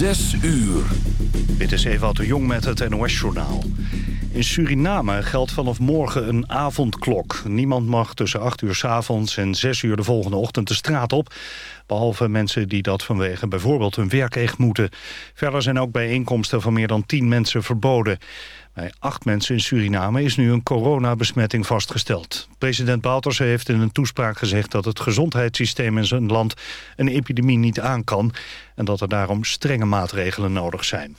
Zes uur. Dit is Ewout de Jong met het NOS-journaal. In Suriname geldt vanaf morgen een avondklok. Niemand mag tussen 8 uur s avonds en 6 uur de volgende ochtend de straat op. Behalve mensen die dat vanwege bijvoorbeeld hun werk echt moeten. Verder zijn ook bijeenkomsten van meer dan 10 mensen verboden. Bij acht mensen in Suriname is nu een coronabesmetting vastgesteld. President Bouterse heeft in een toespraak gezegd dat het gezondheidssysteem in zijn land een epidemie niet aan kan en dat er daarom strenge maatregelen nodig zijn.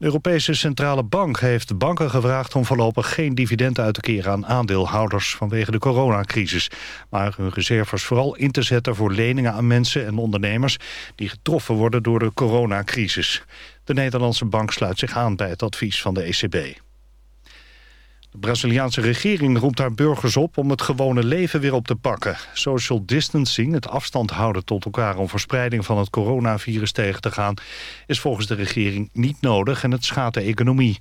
De Europese Centrale Bank heeft banken gevraagd om voorlopig geen dividend uit te keren aan aandeelhouders vanwege de coronacrisis. Maar hun reserves vooral in te zetten voor leningen aan mensen en ondernemers die getroffen worden door de coronacrisis. De Nederlandse bank sluit zich aan bij het advies van de ECB. De Braziliaanse regering roept haar burgers op om het gewone leven weer op te pakken. Social distancing, het afstand houden tot elkaar om verspreiding van het coronavirus tegen te gaan, is volgens de regering niet nodig en het schaadt de economie.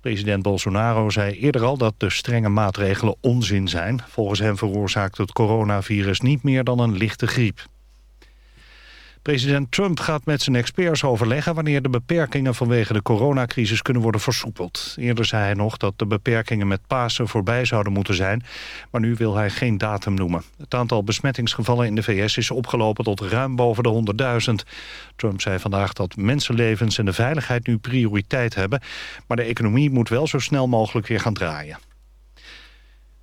President Bolsonaro zei eerder al dat de strenge maatregelen onzin zijn. Volgens hem veroorzaakt het coronavirus niet meer dan een lichte griep. President Trump gaat met zijn experts overleggen... wanneer de beperkingen vanwege de coronacrisis kunnen worden versoepeld. Eerder zei hij nog dat de beperkingen met Pasen voorbij zouden moeten zijn... maar nu wil hij geen datum noemen. Het aantal besmettingsgevallen in de VS is opgelopen tot ruim boven de 100.000. Trump zei vandaag dat mensenlevens en de veiligheid nu prioriteit hebben... maar de economie moet wel zo snel mogelijk weer gaan draaien.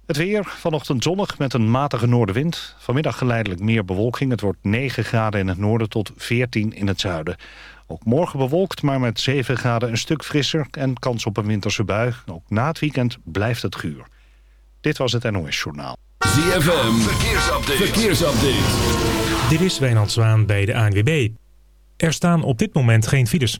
Het weer, vanochtend zonnig met een matige noordenwind. Vanmiddag geleidelijk meer bewolking. Het wordt 9 graden in het noorden tot 14 in het zuiden. Ook morgen bewolkt, maar met 7 graden een stuk frisser... en kans op een winterse bui. Ook na het weekend blijft het guur. Dit was het NOS Journaal. ZFM, verkeersupdate. verkeersupdate. Dit is Wijnand Zwaan bij de ANWB. Er staan op dit moment geen files.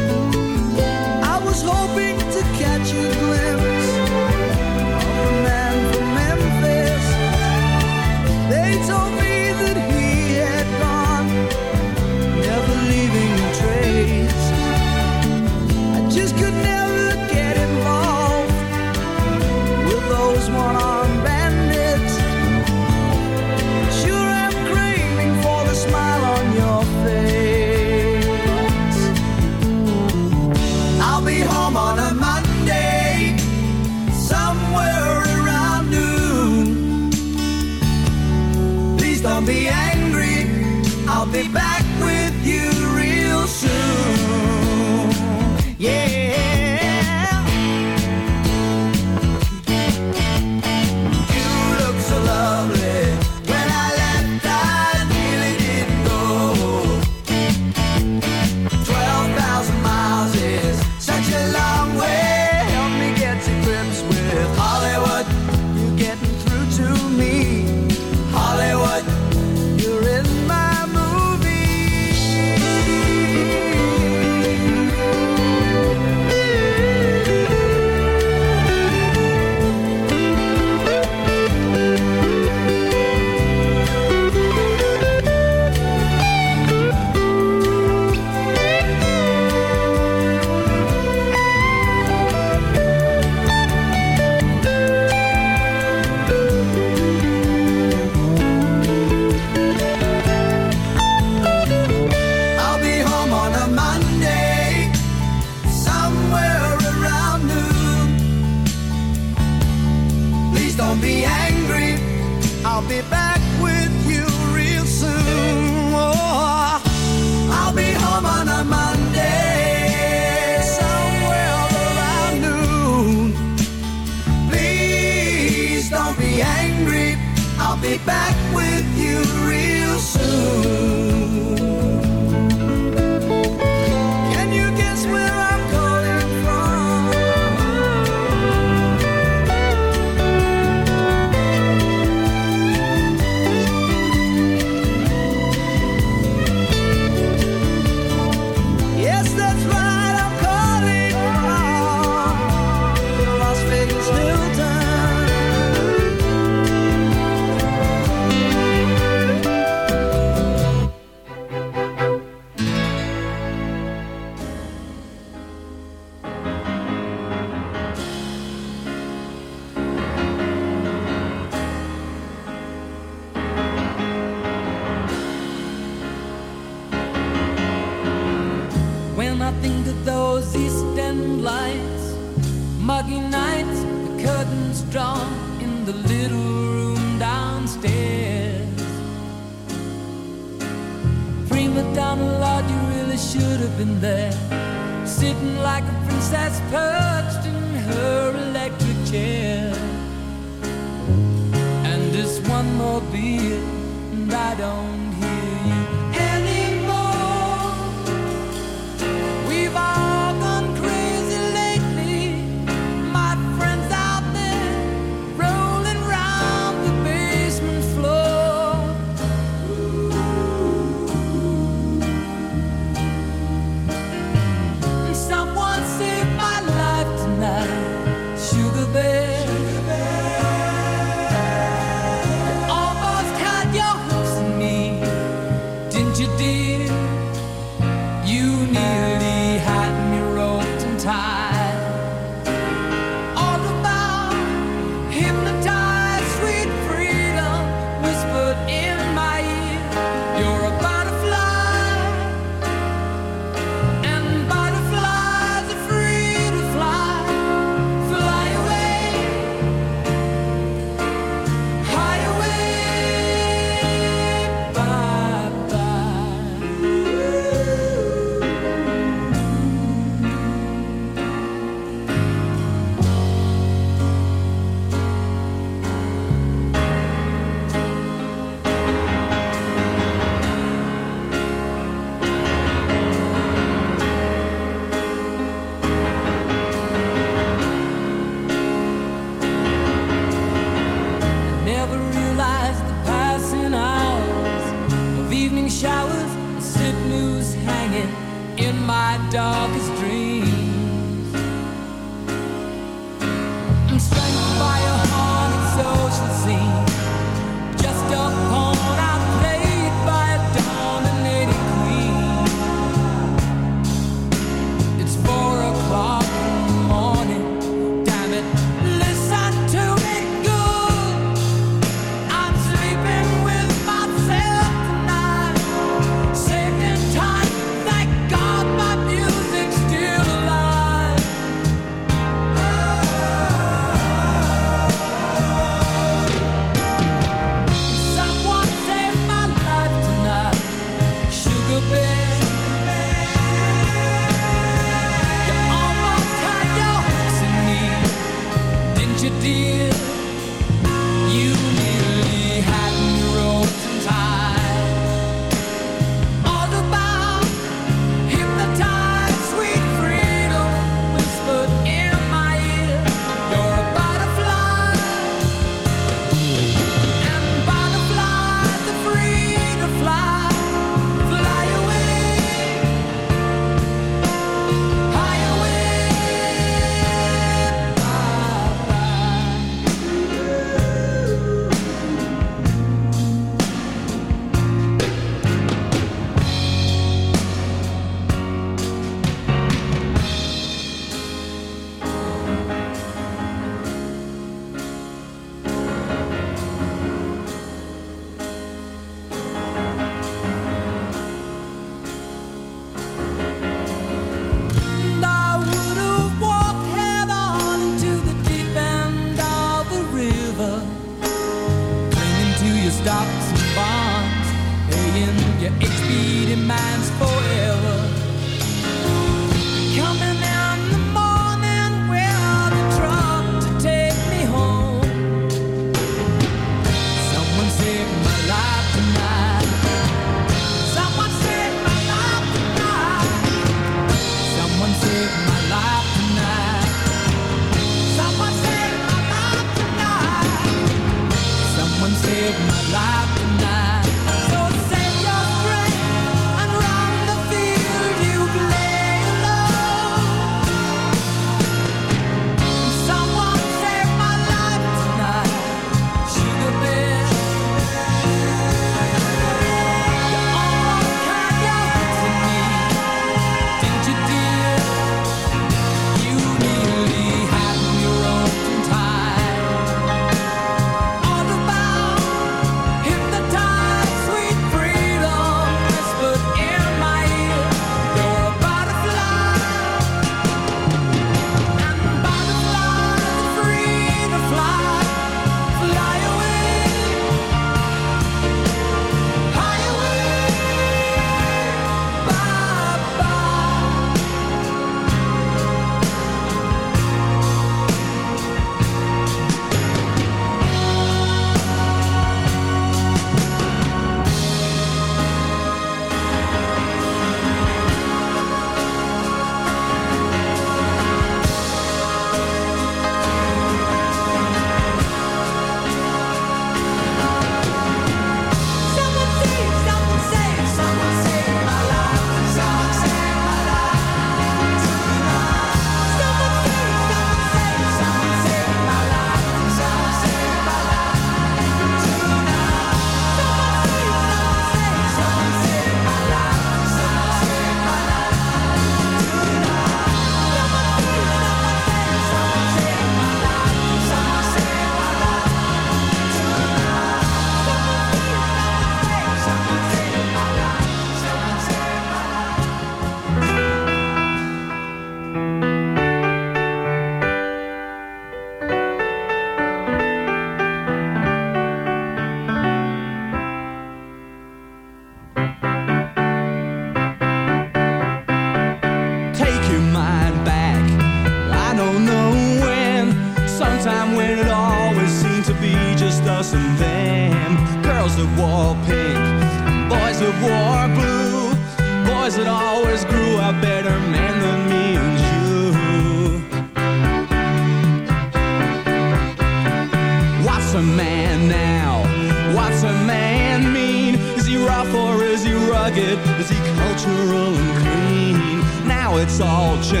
It's all changed.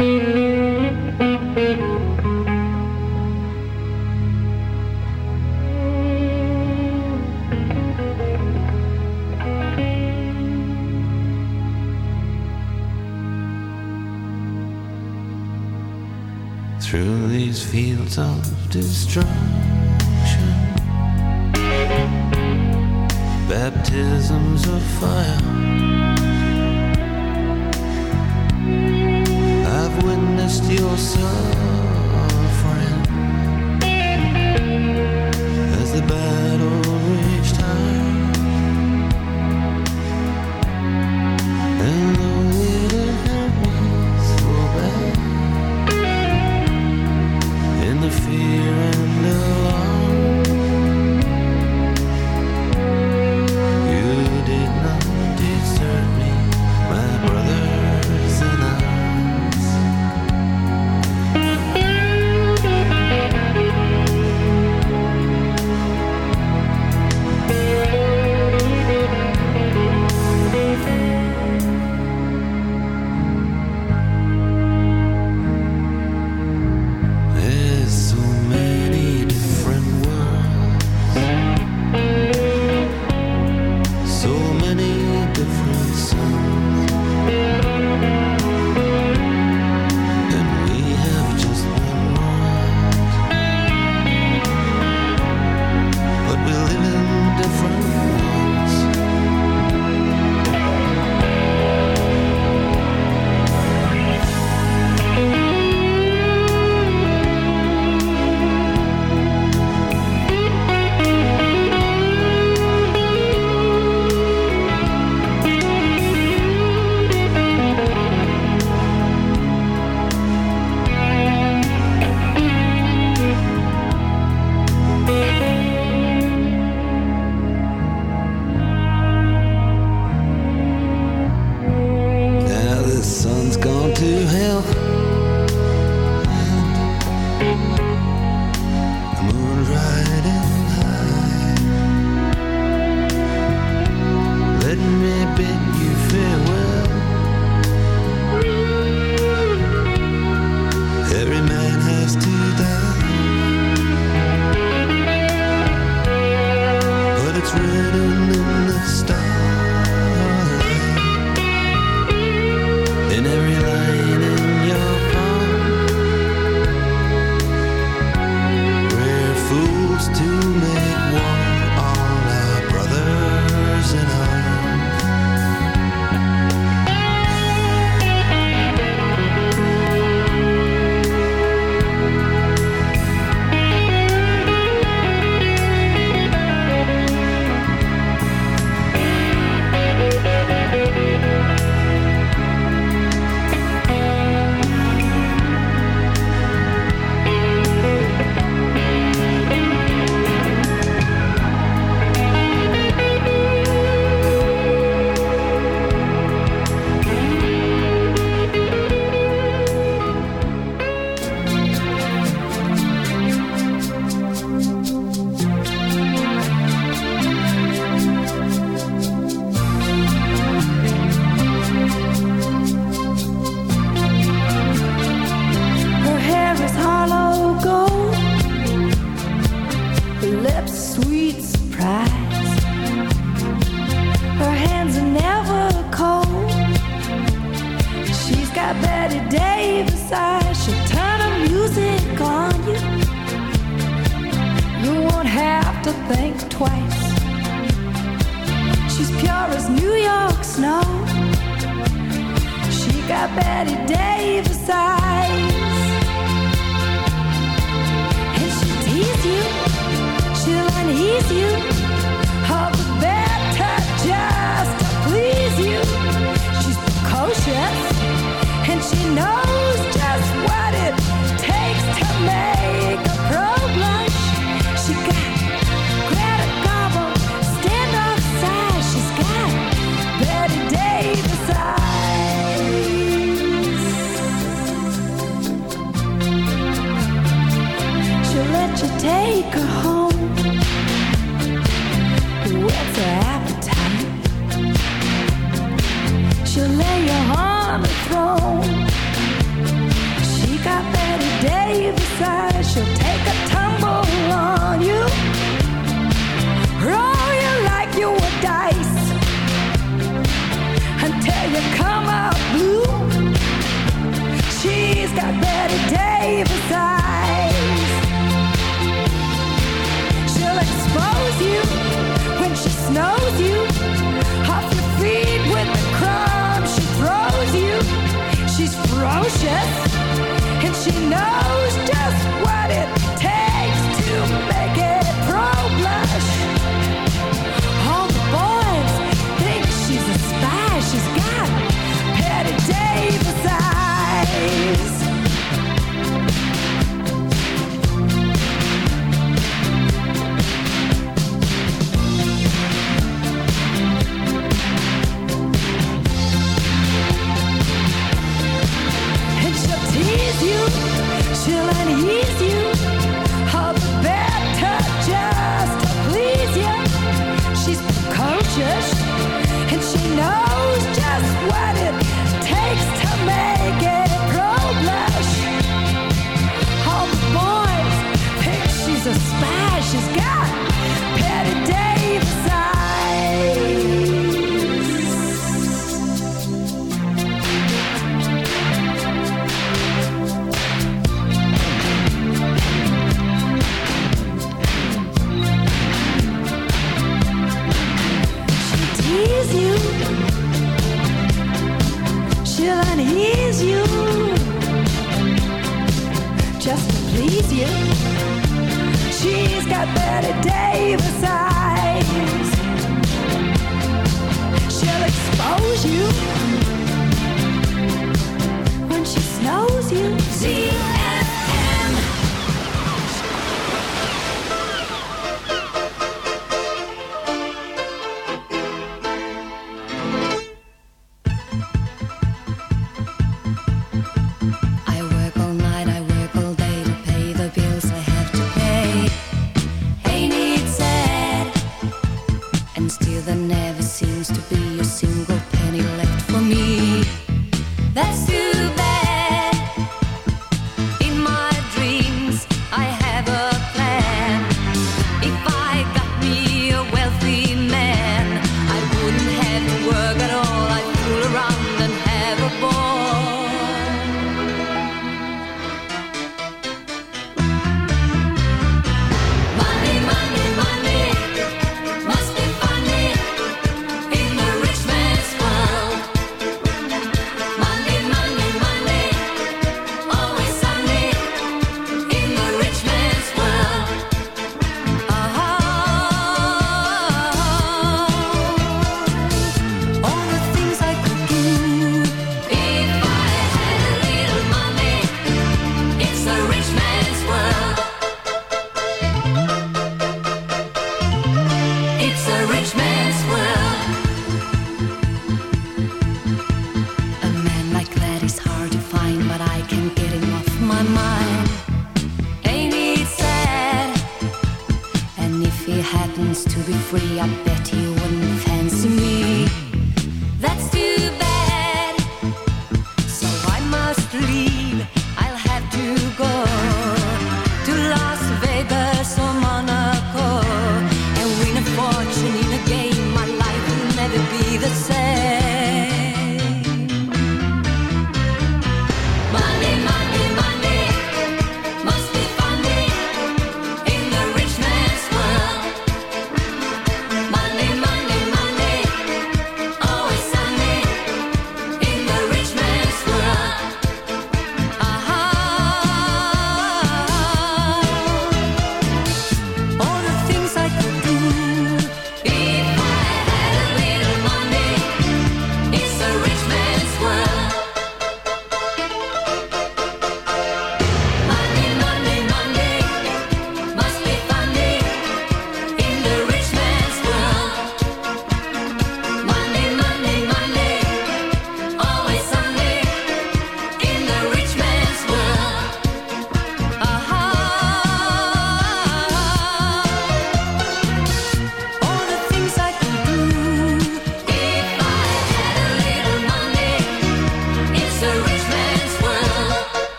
Through these fields of destruction, baptisms of fire.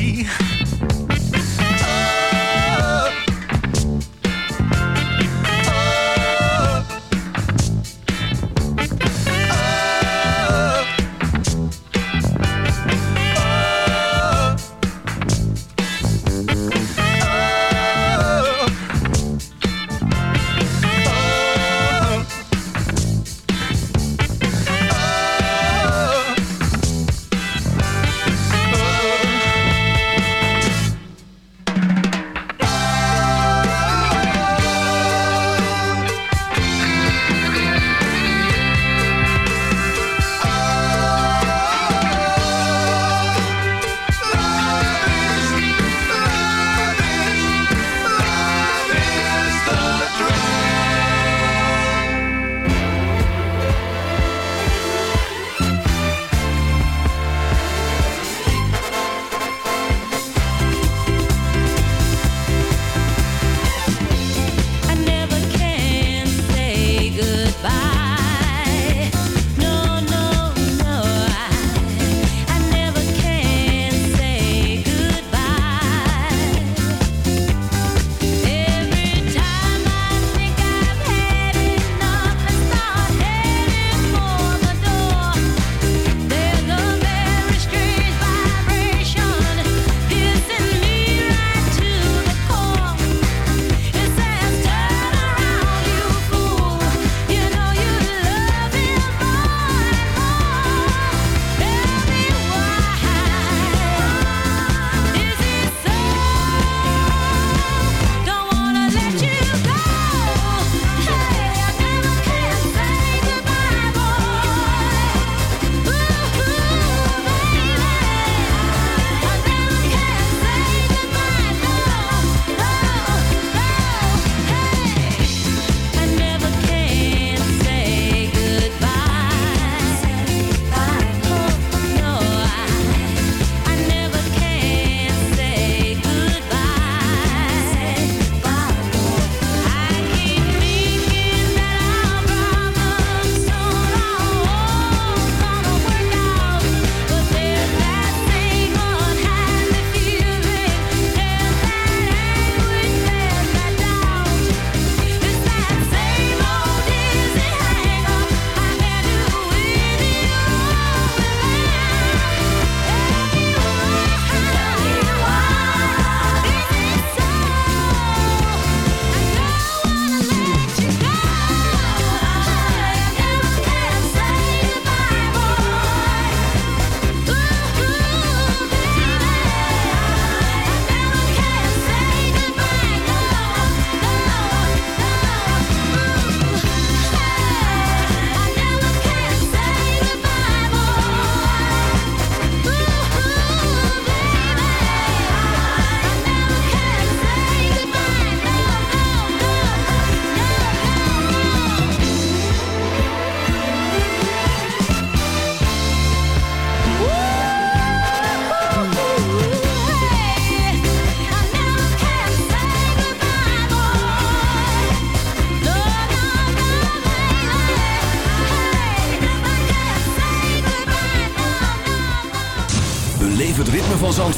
me.